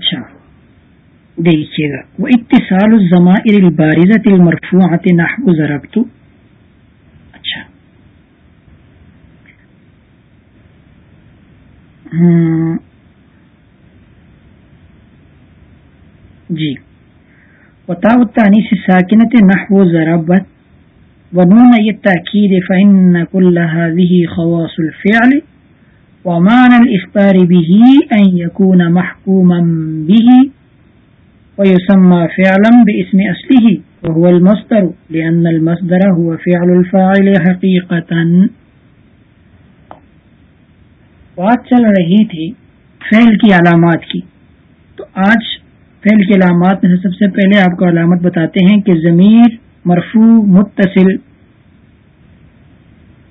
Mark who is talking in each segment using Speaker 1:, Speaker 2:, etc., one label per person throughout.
Speaker 1: اچھا دیکھیے گا. وہ اتصال الزمائر البارزت المرفوعات نحو ضربت. اچھا. ہاں. جی. وتاء التانيث الساكنة نحو ضربت. ونون التأكيد فإن كل هذه خواص الفعل. ومعنى الإخبار به أن يكون محكوما به ويسمى فعلا باسم أصله وهو المصدر لأن المصدر هو فعل الفاعل حقيقة بات چل رہی تھی فعل کی علامات کی۔ تو آج فعل کی علامات میں سب سے پہلے آپ کو علامت بتاتے ہیں کہ ضمیر مرفوع متصل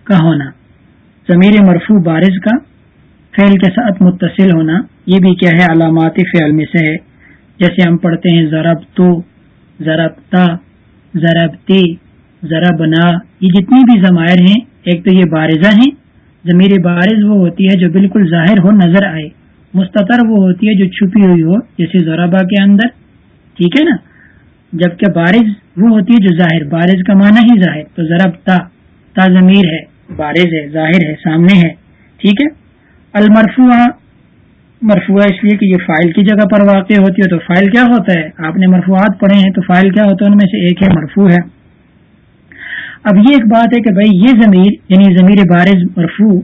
Speaker 1: کا ہونا، ضمیر مرفوع بارز کا فعل کے ساتھ متصل ہونا، یہ بھی کیا ہے؟ علامات فعل میں سے ہے۔ جیسے ہم پڑھتے ہیں، ضرب تو، ضرب تا، ضرب تے ضرب نا۔ یہ جتنی بھی ضمائر ہیں، ایک تو یہ بارزہ ہیں۔ ضمیر بارز وہ ہوتی ہے جو بالکل ظاہر ہو، نظر آئے۔ مستطر وہ ہوتی ہے جو چھپی ہوئی ہو، جیسے ضربا کے اندر۔ ٹھیک ہے نا؟ جبکہ بارز وہ ہوتی ہے جو ظاہر، بارز کا معنی ہی ظاہر۔ تو ضرب تا تا ضمیر ہے، بارز ہے، ظاہر ہے، سامنے ہے۔ ٹھیک ہے؟ المرفوع مرفوع اس لیے کہ یہ فائل کی جگہ پر واقع ہوتی ہے، تو فائل کیا ہوتا ہے؟ آپ نے مرفوعات پڑھے ہیں، تو فائل کیا ہوتا ہے؟ ان میں سے ایک ہے مرفوع ہے۔ اب یہ ایک بات ہے کہ بھائی یہ ضمیر یعنی ضمیر بارز مرفوع،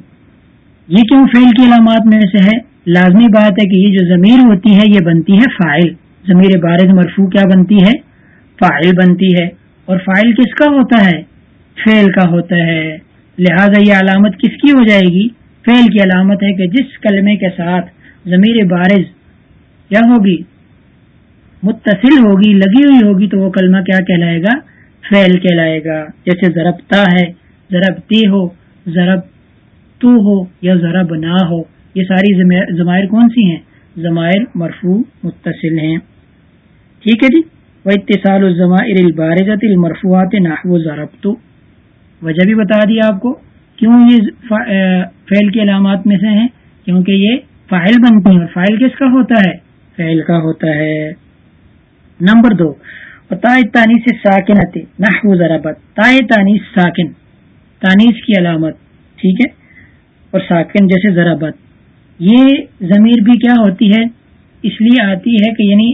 Speaker 1: یہ کیوں فیل کی علامات میں سے ہے؟ لازمی بات ہے کہ یہ جو ضمیر ہوتی ہے، یہ بنتی ہے فائل۔ ضمیر بارز مرفوع کیا بنتی ہے؟ فائل بنتی ہے۔ اور فائل کس کا ہوتا ہے؟ فیل کا ہوتا ہے۔ لہذا یہ علامت کس کی ہو جائے گی؟ فیل کی علامت ہے کہ جس کلمے کے ساتھ ضمیر بارز کیا ہوگی، متصل ہوگی، لگی ہوئی ہوگی، تو وہ کلمہ کیا کہلائے گا؟ فیل کہلائے گا۔ جیسے ضربتا ہے، ضربتی ہو ضرب تو ہو یا ضرب نہ ہو۔ یہ ساری ضمائر کون سی ہیں؟ ضمائر مرفوع متصل ہیں۔ ٹھیک ہے جی؟ وہ اتصال الزمائر البارزت المرفوعات نحو ضرب تو وجہ بھی بتا دیا آپ کو۔ کیوں یہ فیل کی علامات میں سے ہیں؟ کیونکہ یہ فائل بنتی ہیں اور فائل کس کا ہوتا ہے؟ فائل کا ہوتا ہے۔ نمبر دو تانی سے ساکن آتے نہ ضربت تائے تانیس ساکن تانیس کی علامت، ٹھیک ہے؟ اور ساکن جیسے ضربت۔ یہ ضمیر بھی کیا ہوتی ہے؟ اس لیے آتی ہے کہ یعنی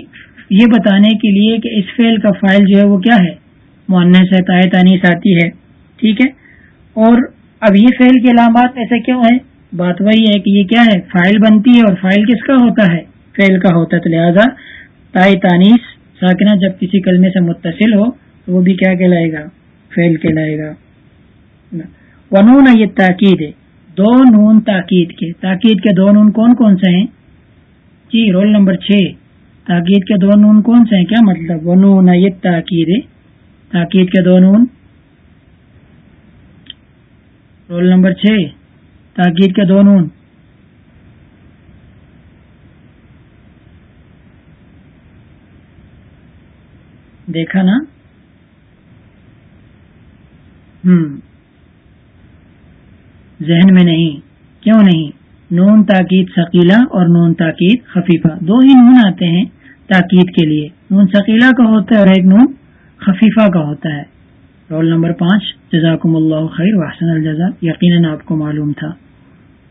Speaker 1: یہ بتانے کے لیے کہ اس فعل کا فائل جو ہے وہ کیا ہے؟ معنس ہے تائے تانیس آتی ہے، ٹھیک ہے؟ اور اب یہ فعل کی علامات ایسے کیوں ہیں؟ بات وہی ہے کہ یہ کیا ہے؟ فائل بنتی ہے اور فائل کس کا ہوتا ہے؟ فیل کا ہوتا ہے تو لہٰذا تائی تانیس ساکنہ جب کسی کلمے سے متصل ہو تو وہ بھی کیا کہلائے گا؟ فیل کہلائے گا۔ ونون یہ تاکید ہے۔ دو نون تاکید کے۔ تاکید کے دو نون کون کون سے ہیں؟ جی رول نمبر چھ۔ تاکید کے دو نون کون سے ہیں؟ کیا مطلب؟ ونون یہ تاکید ہے۔ تاکید کے دو نون رول نمبر چھ، تاکید کے دو نون۔ دیکھا نا؟ ہم۔ ذہن میں نہیں، کیوں نہیں؟ نون تاکید ثقیلا اور نون تاکید خفیفہ۔ دو ہی نون آتے ہیں تاکید کے لیے۔ نون ثقیلا کا ہوتا ہے اور ایک نون خفیفہ کا ہوتا ہے۔ رول نمبر پانچ. جزاکم اللہ خیر وحسن الجزا یقیناً آپ کو معلوم تھا.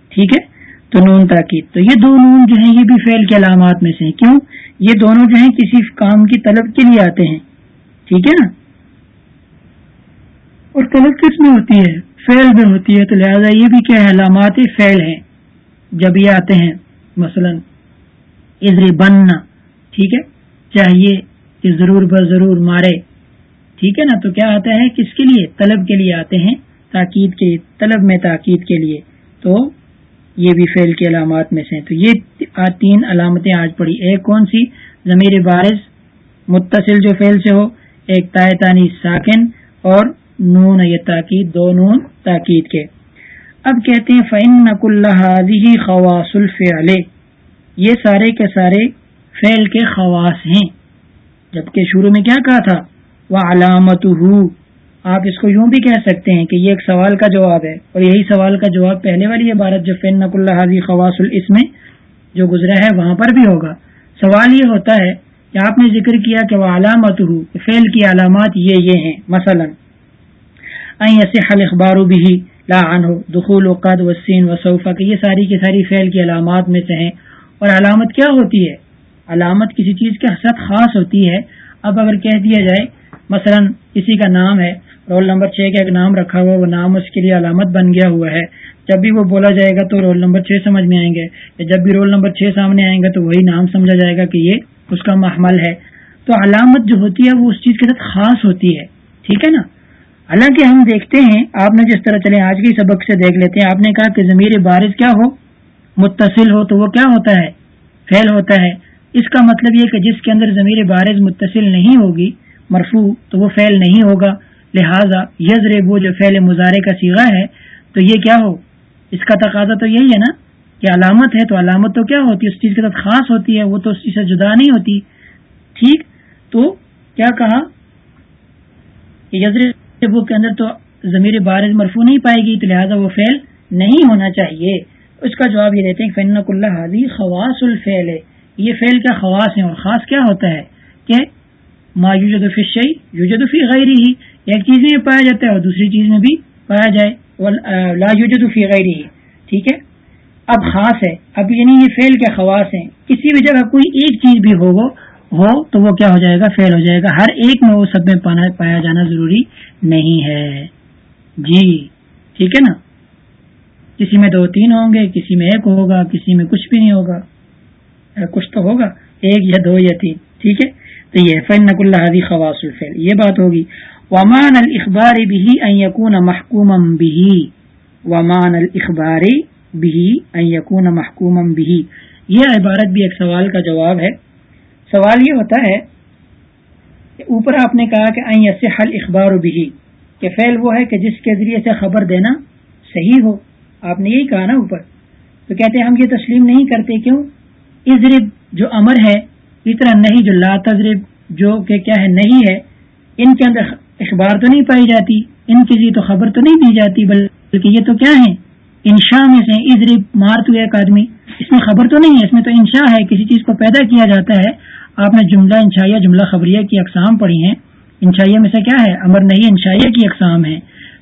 Speaker 1: ٹھیک ہے؟ تو نون تاکید. تو یہ دو نون جو ہیں، یہ بھی فیل کے علامات میں سے ہیں. کیوں؟ یہ دونوں جو ہیں کسی کام کی طلب کے لیے آتے ہیں. ٹھیک ہے نا؟ اور طلب کس میں ہوتی ہے؟ فیل میں ہوتی ہے. تو لہذا یہ بھی کیا ہے؟ علامات فیل ہیں. جب یہ آتے ہیں، مثلا ازری بننا ٹھیک ہے؟ چاہیے کہ ضرور بس ضرور مارے. ٹھیک ہے نا؟ تو کیا آتا ہے؟ کس کے لیے؟ طلب کے لیے آتے ہیں۔ تاکید کے، طلب میں تاکید کے لیے۔ تو یہ بھی فیل کی علامات میں سے تو یہ تین علامتیں آج پڑی ایک کون سی؟ ضمیر بارش متصل جو فیل سے ہو، ایک تانی ساکن اور نون یہ تاکید، دو نون تاکید کے۔ اب کہتے ہیں فن نق اللہ خواص الفعل۔ یہ سارے کے سارے فیل کے خواص ہیں۔ جبکہ شروع میں کیا کہا تھا؟ وہ علامت آپ اس کو یوں بھی کہہ سکتے ہیں کہ یہ ایک سوال کا جواب ہے اور یہی سوال کا جواب پہلے والی عبارت جو فن نق اللہ خواص الاسم جو گزرا ہے وہاں پر بھی ہوگا۔ سوال یہ ہوتا ہے کہ آپ نے ذکر کیا کہ وہ علامت ہو فیل کی علامات یہ یہ ہیں۔ مثلا اخبار بھی لا ہو دخول و قد وسین و صوفہ کہ یہ ساری کی ساری فیل کی علامات میں سے ہیں۔ اور علامت کیا ہوتی ہے؟ علامت کسی چیز کے حسد خاص ہوتی ہے۔ اب اگر کہہ دیا جائے مثلا کسی کا نام ہے، رول نمبر چھ کا ایک نام رکھا ہوا، وہ نام اس کے لیے علامت بن گیا ہوا ہے۔ جب بھی وہ بولا جائے گا تو رول نمبر چھ سمجھ میں آئیں گے۔ یا جب بھی رول نمبر چھ سامنے آئیں گے تو وہی نام سمجھا جائے گا کہ یہ اس کا محمل ہے۔ تو علامت جو ہوتی ہے، وہ اس چیز کے ساتھ خاص ہوتی ہے۔ ٹھیک ہے نا؟ حالانکہ ہم دیکھتے ہیں، آپ نے جس طرح چلے آج کے سبق سے دیکھ لیتے ہیں۔ آپ نے کہا کہ ضمیر بارش کیا ہو؟ متصل ہو تو وہ کیا ہوتا ہے؟ فیل ہوتا ہے۔ اس کا مطلب یہ کہ جس کے اندر ضمیر بارز متصل نہیں ہوگی مرفو تو وہ فیل نہیں ہوگا۔ لہذا یزر وہ جو فیل مظاہرے کا سیگا ہے، تو یہ کیا ہو؟ اس کا تقاضا تو یہی ہے نا کہ علامت ہے تو علامت تو کیا ہوتی ہے؟ اس چیز کے ساتھ خاص ہوتی ہے، وہ تو اس چیز سے جدا نہیں ہوتی۔ ٹھیک؟ تو کیا کہا؟ کہ یزر وہ کے اندر تو ضمیر بارز مرفو نہیں پائے گی تو لہٰذا وہ فیل نہیں ہونا چاہیے۔ اس کا جواب یہ دیتے ہیں فنک اللہ حاضی خواص الفیل ہے یہ فیل کا خواص ہے اور خاص کیا ہوتا ہے؟ کہ ما یوجد فی شعی یوجد فی غیر ہی ایک چیز میں پایا جاتا ہے اور دوسری چیز میں بھی پایا جائے. لا یوجد فی غیر ہی ٹھیک ہے؟ اب خاص ہے. اب یعنی یہ فیل کے خواص ہیں. کسی بھی جگہ کوئی ایک چیز بھی ہو ہو، تو وہ کیا ہو جائے گا؟ فیل ہو جائے گا. ہر ایک میں وہ سب میں پایا جانا ضروری نہیں ہے. جی. ٹھیک ہے نا؟ کسی میں دو تین ہوں گے، کسی میں ایک ہوگا، کسی میں کچھ بھی نہیں ہوگا. کچھ تو ہوگا. ایک یا دو یا تین. ٹھیک ہے؟ تو یہ فن نق اللہ حدی خواص الفیل یہ بات ہوگی۔ ومان الخبار بھی یقون محکوم بھی ومان الخبار بھی یقون محکوم بھی یہ عبارت بھی ایک سوال کا جواب ہے۔ سوال یہ ہوتا ہے کہ اوپر آپ نے کہا کہ این سے حل اخبار بھی کہ فیل وہ ہے کہ جس کے ذریعے سے خبر دینا صحیح ہو۔ آپ نے یہی کہا نا اوپر۔ تو کہتے ہیں ہم یہ تسلیم نہیں کرتے کیوں؟ ازرب جو امر ہے اس طرح نہیں جو لا تجرب جو کہ کیا ہے، نہیں ہے، ان کے اندر اخبار تو نہیں پائی جاتی، ان کی تو خبر تو نہیں دی جاتی، بلکہ یہ تو کیا ہے انشا میں سے ازرب مار تو ایک آدمی، اس میں خبر تو نہیں ہے، اس میں تو انشا ہے، کسی چیز کو پیدا کیا جاتا ہے۔ آپ نے جملہ انشائیہ، جملہ خبریہ کی اقسام پڑھی ہیں۔ انشائیہ میں سے کیا ہے؟ امر نہیں، انشائیہ کی اقسام ہے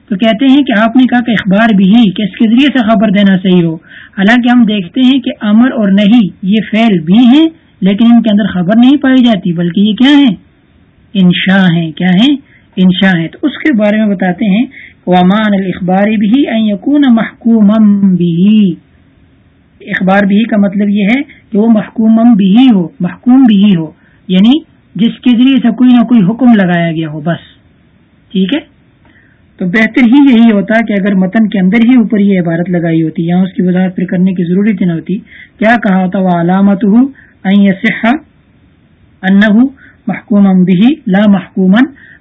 Speaker 1: تو کہتے ہیں کہ آپ نے کہا کہ اخبار بھی ہی کہ اس کے ذریعے سے خبر دینا صحیح ہو۔ حالانکہ ہم دیکھتے ہیں کہ امر اور نہیں، یہ فیل بھی ہیں لیکن ان کے اندر خبر نہیں پائی جاتی، بلکہ یہ کیا ہیں؟ انشا ہیں، کیا ہیں؟ انشا ہیں۔ تو اس کے بارے میں بتاتے ہیں ومان الخبار بھی یقون محکوم بھی اخبار بھی کا مطلب یہ ہے کہ وہ محکوم بھی ہو، محکوم بھی ہو۔ یعنی جس کے ذریعے سے کوئی نہ کوئی حکم لگایا گیا ہو، بس۔ ٹھیک ہے؟ تو بہتر ہی یہی ہوتا کہ اگر متن کے اندر ہی اوپر یہ عبارت لگائی ہوتی، یا اس کی وضاحت پھر کرنے کی ضرورت نہ ہوتی۔ کیا کہا ہوتا؟ وہ علامت ہوں محکوم بھی لا محکوم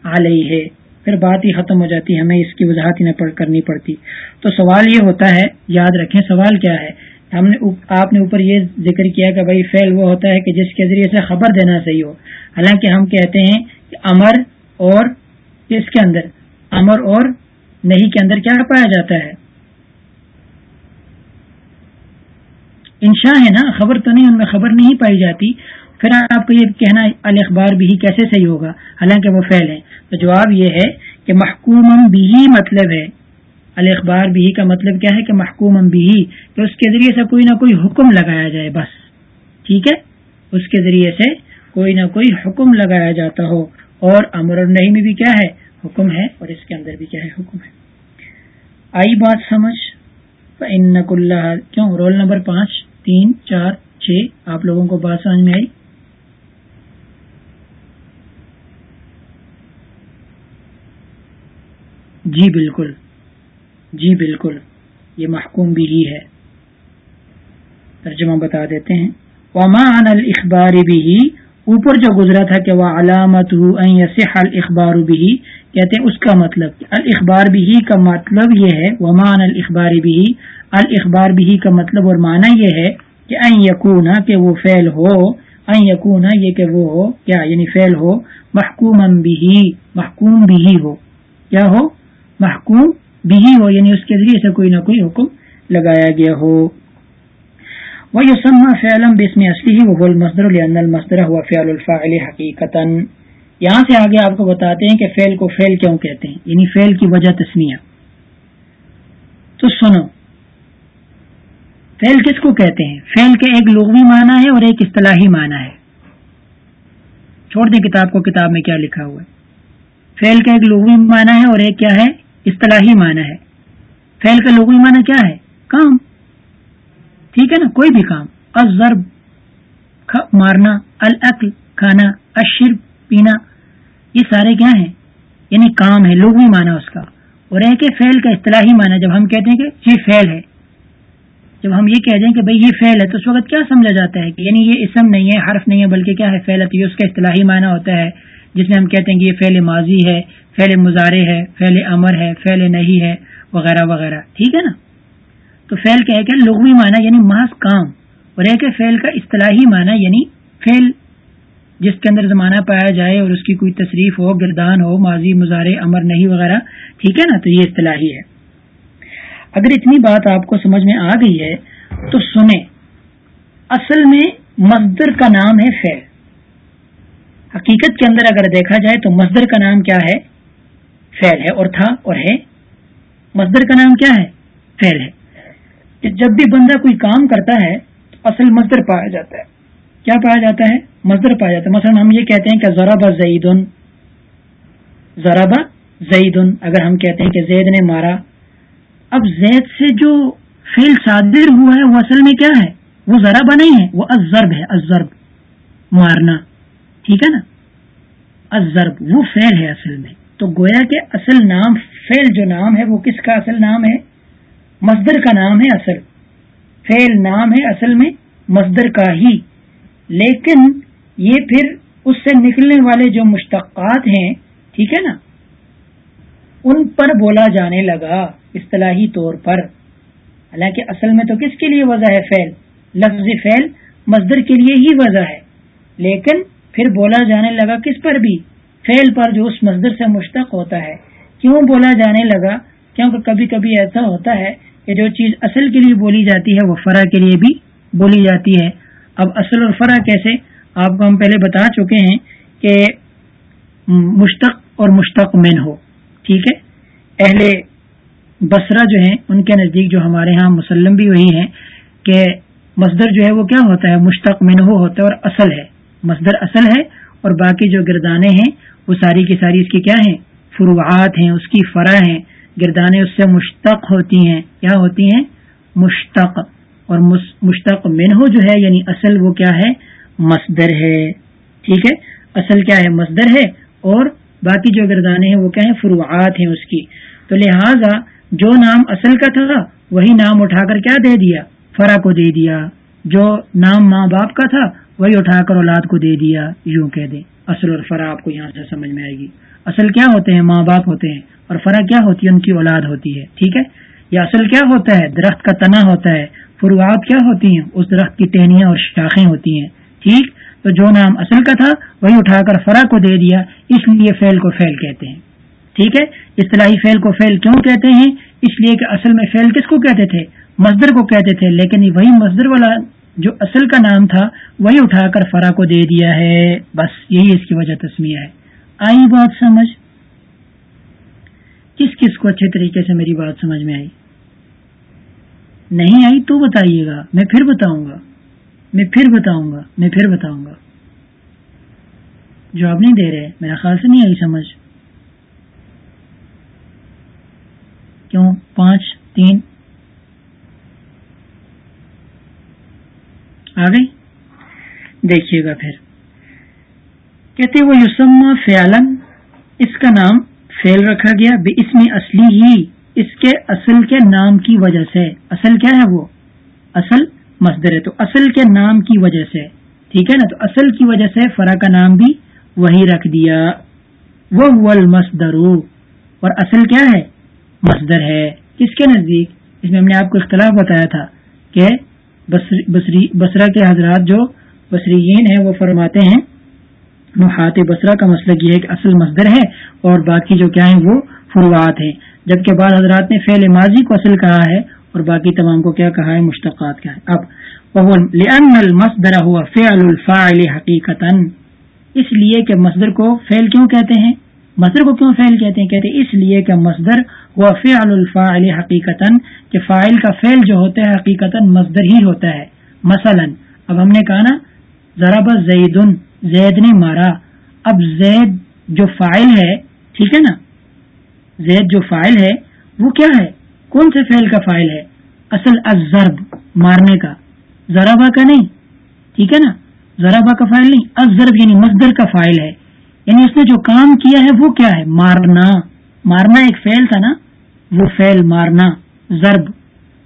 Speaker 1: علیہ ہے پھر بات ہی ختم ہو جاتی ہمیں اس کی وضاحت ہی نہ کرنی پڑتی۔ تو سوال یہ ہوتا ہے، یاد رکھیں سوال کیا ہے؟ ہم نے آپ نے اوپر یہ ذکر کیا کہ بھائی فیل وہ ہوتا ہے کہ جس کے ذریعے سے خبر دینا صحیح ہو۔ حالانکہ ہم کہتے ہیں کہ امر اور اس کے اندر؟ امر اور نہیں کے اندر کیا پایا جاتا ہے؟ انشا ہے نا، خبر تو نہیں، ان میں خبر نہیں پائی جاتی۔ پھر آپ کو یہ کہنا الخبار بھی کیسے صحیح ہوگا؟ حالانکہ وہ فیل ہے۔ تو جواب یہ ہے کہ محکوم بھی مطلب ہے۔ الخبار بھی کا مطلب کیا ہے کہ محکوم بھی کہ اس کے ذریعے سے کوئی نہ کوئی حکم لگایا جائے بس۔ ٹھیک ہے؟ اس کے ذریعے سے کوئی نہ کوئی حکم لگایا جاتا ہو۔ اور امر اور نہیں میں بھی کیا ہے؟ حکم ہے، اور اس کے اندر بھی کیا ہے؟ حکم ہے۔ آئی بات سمجھ۔ ان کیوں؟ رول نمبر پانچ۔ تین، چار، چھ۔ آپ لوگوں کو بات سمجھ میں آئی۔ جی بالکل۔ جی بالکل۔ یہ محکوم بھی ہی ہے۔ ترجمہ بتا دیتے ہیں۔ وما عن الاخبار بھی اوپر جو گزرا تھا کہ وہ علامت اخبار بھی کہتے ہیں اس کا مطلب الاخبار بھی کا مطلب یہ ہے ومان الخبار بھی الاخبار بھی کا مطلب اور معنی یہ ہے کہ این یقون کہ وہ فیل ہو این یقون یہ کہ وہ ہو کیا یعنی فیل ہو محکوم بھی محکوم بھی ہو کیا ہو، محکوم بھی ہو یعنی اس کے ذریعے سے کوئی نہ کوئی حکم لگایا گیا ہو۔ وہ یوسما فعلم بسم اصلی ہی وہ المصدر المصدر ہوا فعل الفاعل حقیقتا یہاں سے آگے آپ کو بتاتے ہیں کہ فعل کو فعل کیوں کہتے ہیں؟ یعنی فعل کی وجہ تسمیہ تو سنو۔ فعل کس کو کہتے ہیں؟ فعل کے ایک لغوی معنی ہے اور ایک اصطلاحی معنی ہے۔ چھوڑ دیں کتاب کو، کتاب میں کیا لکھا ہوا ہے۔ فیل کا ایک لغوی معنی ہے اور ایک کیا ہے؟ اصطلاحی معنی ہے۔ فیل کا لغوی معنی کیا ہے؟ کام۔ ٹھیک ہے نا، کوئی بھی کام۔ ازرب مارنا، العقل، کھانا اشر پینا، یہ سارے کیا ہیں؟ یعنی کام ہے، لغوی معنی اس کا۔ اور ایک ہے فیل کا اصطلاحی معنی، جب ہم کہتے ہیں کہ یہ فیل ہے، جب ہم یہ کہہ دیں کہ بھائی یہ فیل ہے، تو اس وقت کیا سمجھا جاتا ہے کہ یعنی یہ اسم نہیں ہے، حرف نہیں ہے، بلکہ کیا ہے؟ فیل ہے تو یہ اس کا اصطلاحی معنی ہوتا ہے، جس میں ہم کہتے ہیں کہ یہ فعل ماضی ہے، فعل مظاہرے ہے، فعل امر ہے، فعل نہیں ہے، وغیرہ وغیرہ۔ ٹھیک ہے نا؟ تو فعل کیا ہے کہ لغوی معنی یعنی محض کام اور ایک ہے فعل کا اصطلاحی معنی یعنی فعل جس کے اندر زمانہ پایا جائے اور اس کی کوئی تصریف ہو، گردان ہو، ماضی مظاہرے امر نہیں وغیرہ، ٹھیک ہے نا؟ تو یہ اصطلاحی ہے۔ اگر اتنی بات آپ کو سمجھ میں آ گئی ہے تو سنیں۔ اصل میں مزدر کا نام ہے فعل۔ حقیقت کے اندر اگر دیکھا جائے تو مزدر کا نام کیا ہے؟ فیل ہے اور تھا اور ہے۔ مزدر کا نام کیا ہے؟ فیل ہے۔ جب بھی بندہ کوئی کام کرتا ہے تو اصل مزدر پایا جاتا ہے۔ کیا پایا جاتا ہے؟ مزدر پایا جاتا ہے۔ مثلا ہم یہ کہتے ہیں کہ ذرا زعید ذرا زعید اگر ہم کہتے ہیں کہ زید نے مارا۔ اب زید سے جو فیل صادر ہوا ہے، وہ اصل میں کیا ہے؟ وہ ذرا نہیں ہے۔ وہ ازرب ہے۔ ازرب مارنا۔ ٹھیک ہے نا؟ ازرب وہ فیل ہے اصل میں۔ تو گویا کے اصل نام فیل جو نام ہے، وہ کس کا اصل نام ہے؟ مزدر کا نام ہے اصل۔ فیل نام ہے اصل میں مزدر کا ہی۔ لیکن یہ پھر اس سے نکلنے والے جو مشتقات ہیں، ٹھیک ہے نا؟ ان پر بولا جانے لگا اصطلاحی طور پر۔ حالانکہ اصل میں تو کس کے لیے وضع ہے فیل لفظ فیل مزدر کے لیے ہی وضع ہے۔ لیکن پھر بولا جانے لگا کس پر بھی؟ فیل پر جو اس مزدور سے مشتق ہوتا ہے۔ کیوں بولا جانے لگا؟ کیونکہ کبھی کبھی ایسا ہوتا ہے کہ جو چیز اصل کے لیے بولی جاتی ہے وہ فرا کے لیے بھی بولی جاتی ہے۔ اب اصل اور فرا کیسے؟ آپ کو ہم پہلے بتا چکے ہیں کہ مشتق اور مشتق مین ہو۔ ٹھیک ہے؟ اہل بسرا جو ہیں، ان کے نزدیک جو ہمارے ہاں مسلم بھی وہی ہیں کہ مصدر جو ہے وہ کیا ہوتا ہے؟ مشتق منہو ہوتا ہے اور اصل ہے۔ مصدر اصل ہے اور باقی جو گردانے ہیں، وہ ساری کی ساری اس کی کیا ہیں؟ فروعات ہیں، اس کی فرا ہیں۔ گردانے اس سے مشتق ہوتی ہیں۔ کیا ہوتی ہیں؟ مشتق۔ اور مشتق منہو جو ہے یعنی اصل وہ کیا ہے؟ مصدر ہے۔ ٹھیک ہے؟ اصل کیا ہے؟ مصدر ہے۔ اور باقی جو گردانے ہیں، وہ کیا ہیں؟ فروعات ہیں اس کی۔ تو لہذا جو نام اصل کا تھا، وہی نام اٹھا کر کیا دے دیا؟ فرا کو دے دیا۔ جو نام ماں باپ کا تھا، وہی اٹھا کر اولاد کو دے دیا۔ یوں کہہ دیں۔ اصل اور فرا آپ کو یہاں سے سمجھ میں آئے گی۔ اصل کیا ہوتے ہیں؟ ماں باپ ہوتے ہیں۔ اور فرا کیا ہوتی ہے؟ ان کی اولاد ہوتی ہے۔ ٹھیک ہے؟ یا اصل کیا ہوتا ہے؟ درخت کا تنا ہوتا ہے۔ فروعات کیا ہوتی ہیں؟ اس درخت کی ٹہنیاں اور شاخیں ہوتی ہیں۔ ٹھیک؟ تو جو نام اصل کا تھا، وہی اٹھا کر فرا کو دے دیا۔ اس لیے فیل کو فیل کہتے ہیں۔ ٹھیک ہے؟ اصطلاحی فیل کو فیل کیوں کہتے ہیں؟ اس لیے کہ اصل میں فیل کس کو کہتے تھے؟ مزدور کو کہتے تھے۔ لیکن وہی مزدور والا جو اصل کا نام تھا، وہی اٹھا کر فرا کو دے دیا ہے۔ بس یہی اس کی وجہ تسمیہ ہے۔ آئی بات سمجھ؟ کس کس کو اچھے طریقے سے میری بات سمجھ میں آئی؟ نہیں آئی تو بتائیے گا، میں پھر بتاؤں گا۔ میں پھر بتاؤں گا، میں پھر بتاؤں گا۔ جواب نہیں دے رہے، میرا خیال سے نہیں آئی سمجھ۔ کیوں؟ پانچ، تین۔ آ گئی؟ دیکھیے گا پھر۔ کہتے وہ یوسما فیالن اس کا نام فیل رکھا گیا، بے اس میں اصلی ہی اس کے اصل کے نام کی وجہ سے۔ اصل کیا ہے وہ؟ اصل مصدر ہے۔ تو اصل کے نام کی وجہ سے، ٹھیک ہے نا؟ تو اصل کی وجہ سے فرا کا نام بھی وہی رکھ دیا۔ وہ مصدر اور اصل کیا ہے؟ مصدر ہے۔ کس کے نزدیک؟ اس میں ہم نے آپ کو اختلاف بتایا تھا کہ بصری بسرا کے حضرات جو بصریین ہیں، وہ فرماتے ہیں محات بسرا کا مسئلہ یہ ہے کہ اصل مصدر ہے اور باقی جو کیا ہیں وہ فروعات ہیں۔ جبکہ بعض حضرات نے فعل ماضی کو اصل کہا ہے اور باقی تمام کو کیا کہا ہے؟ مشتقات کا ہے۔ اب المصدر هو فعل الفاعل حقیقتا۔ اس لیے کہ مصدر کو فعل کیوں کہتے ہیں؟ مصدر کو کیوں فعل کہتے ہیں؟ کہتے ہیں اس لیے کہ مصدر ہوا فعل الفاعل حقیقتا، کہ فاعل کا فعل جو ہوتا ہے حقیقتا مصدر ہی ہوتا ہے۔ مثلا، اب ہم نے کہا نا ذرا زید۔ زید نے مارا۔ اب زید جو فائل ہے، ٹھیک ہے نا؟ زید جو فائل ہے، وہ کیا ہے؟ کون سے فعل کا فائل ہے؟ اصل ازرب مارنے کا۔ ذرا کا نہیں، ٹھیک ہے نا؟ ذرا کا فائل نہیں ازرب یعنی مزدر کا فائل ہے۔ یعنی اس نے جو کام کیا ہے، وہ کیا ہے؟ مارنا۔ مارنا ایک فعل تھا نا؟ وہ فعل مارنا، ضرب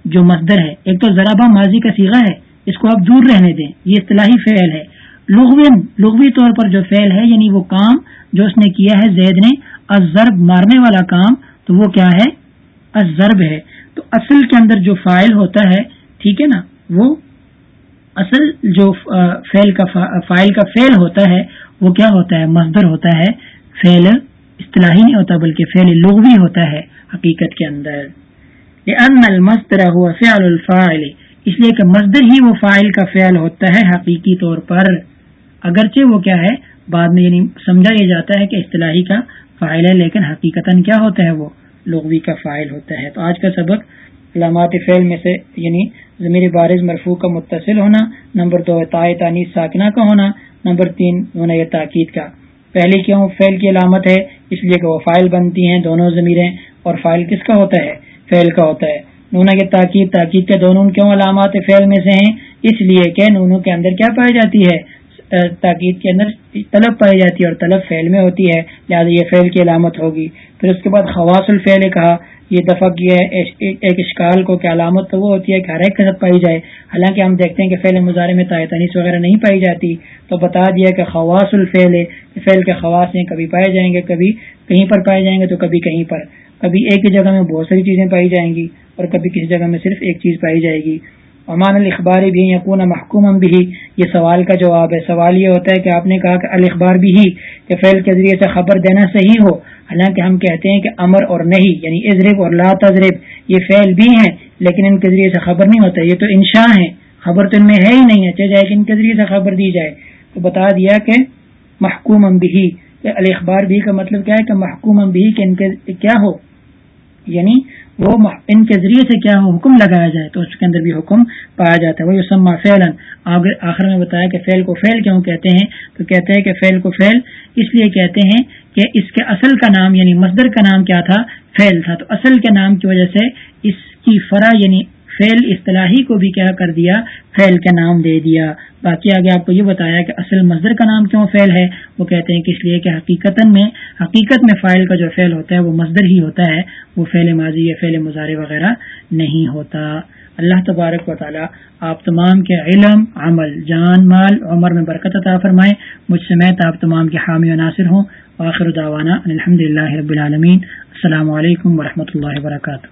Speaker 1: جو مزدر ہے۔ ایک تو ذرابا ماضی کا سیگا ہے، اس کو آپ دور رہنے دیں۔ یہ اصطلاحی فعل ہے۔ لغوین لغوی طور پر جو فعل ہے یعنی وہ کام جو اس نے کیا ہے زید نے ازرب مارنے والا کام، تو وہ کیا ہے؟ ازرب ہے۔ تو اصل کے اندر جو فائل ہوتا ہے، ٹھیک ہے نا؟ وہ اصل جو فیل کا فائل کا فیل ہوتا ہے، وہ کیا ہوتا ہے؟ مزدر ہوتا ہے۔ فیل اصطلاحی نہیں ہوتا، بلکہ فیل لغوی ہوتا ہے حقیقت کے اندر۔ المصدر ہوا فعل الفاعل، اس لیے کہ مزدر ہی وہ فائل کا فعل ہوتا ہے حقیقی طور پر۔ اگرچہ وہ کیا ہے، بعد میں یعنی سمجھا یہ جاتا ہے کہ اصطلاحی کا فائل ہے، لیکن حقیقت کیا ہوتا ہے وہ؟ لغوی کا فائل ہوتا ہے۔ تو آج کا سبق علامات فعل میں سے یعنی ضمیر بارز مرفوع کا متصل ہونا، نمبر دو تانی ساکنہ کا ہونا، نمبر تین ہونا یہ تاکید کا۔ پہلے کیوں فعل کی علامت ہے، اس لیے کہ وہ فائل بنتی ہیں، دونوں ضمیریں، اور فائل کس کا ہوتا ہے؟ فعل کا ہوتا ہے۔ نونا کے تاکید تاکید کے دونوں کیوں علامات فعل میں سے ہیں؟ اس لیے کہ نونوں کے اندر کیا پائی جاتی ہے؟ تاکید کے اندر طلب پائی جاتی ہے اور طلب فعل میں ہوتی ہے، لہٰذا یہ فعل کی علامت ہوگی۔ پھر اس کے بعد خواص الفعل کہا، یہ دفعہ کیا ہے ایک اشکال کو کہ علامت تو وہ ہوتی ہے کہ ہر ایک طرف پائی جائے۔ حالانکہ ہم دیکھتے ہیں کہ فعل مظاہرے میں تائتانیس وغیرہ نہیں پائی جاتی، تو بتا دیا کہ خواص الفعل ہے فعل کے خواص ہیں کبھی پائے جائیں گے، کبھی کہیں پر پائے جائیں گے تو کبھی کہیں پر۔ کبھی ایک ہی جگہ میں بہت ساری چیزیں پائی جائیں گی اور کبھی کسی جگہ میں صرف ایک چیز پائی جائے گی۔ امان الخبار بھی یقون محکوم بھی یہ سوال کا جواب ہے۔ سوال یہ ہوتا ہے کہ آپ نے کہا کہ الخبار بھی ہی، کہ فعل کے ذریعے سے خبر دینا صحیح ہو، حالانکہ ہم کہتے ہیں کہ امر اور نہیں یعنی ازرب اور لا تذرب، یہ فعل بھی ہیں، لیکن ان کے ذریعے سے خبر نہیں ہوتا، یہ تو انشاء ہے خبر تو ان میں ہے ہی نہیں ہے جائے کہ ان کے ذریعے سے خبر دی جائے۔ تو بتا دیا کہ محکوم بھی الخبار بھی کا مطلب کیا ہے؟ کہ محکوم بھی کہ ان کے کیا ہو؟ یعنی وہ ان کے ذریعے سے کیا حکم لگایا جائے تو اس کے اندر بھی حکم پایا جاتا ہے۔ وہ یوسما فیلن آخر میں بتایا کہ فیل کو فیل کیوں کہتے ہیں؟ تو کہتے ہیں کہ فیل کو فیل اس لیے کہتے ہیں کہ اس کے اصل کا نام یعنی مصدر کا نام کیا تھا؟ فیل تھا۔ تو اصل کے نام کی وجہ سے اس کی فرا یعنی فیل اصطلاحی کو بھی کیا کر دیا فیل کا نام دے دیا۔ باقی آگے آپ کو یہ بتایا کہ اصل مزدر کا نام کیوں فیل ہے، وہ کہتے ہیں کہ اس لیے کہ حقیقت میں حقیقت میں فائل کا جو فیل ہوتا ہے وہ مزدر ہی ہوتا ہے، وہ فیل ماضی یا فیل مظاہرے وغیرہ نہیں ہوتا۔ اللہ تبارک و تعالیٰ آپ تمام کے علم، عمل، جان، مال، عمر میں برکت عطا فرمائے۔ مجھ سمیت آپ تمام کے حامی و ناصر ہوں۔ آخر داوانا الحمد للہ رب العالمین۔ السلام علیکم و اللہ وبرکاتہ۔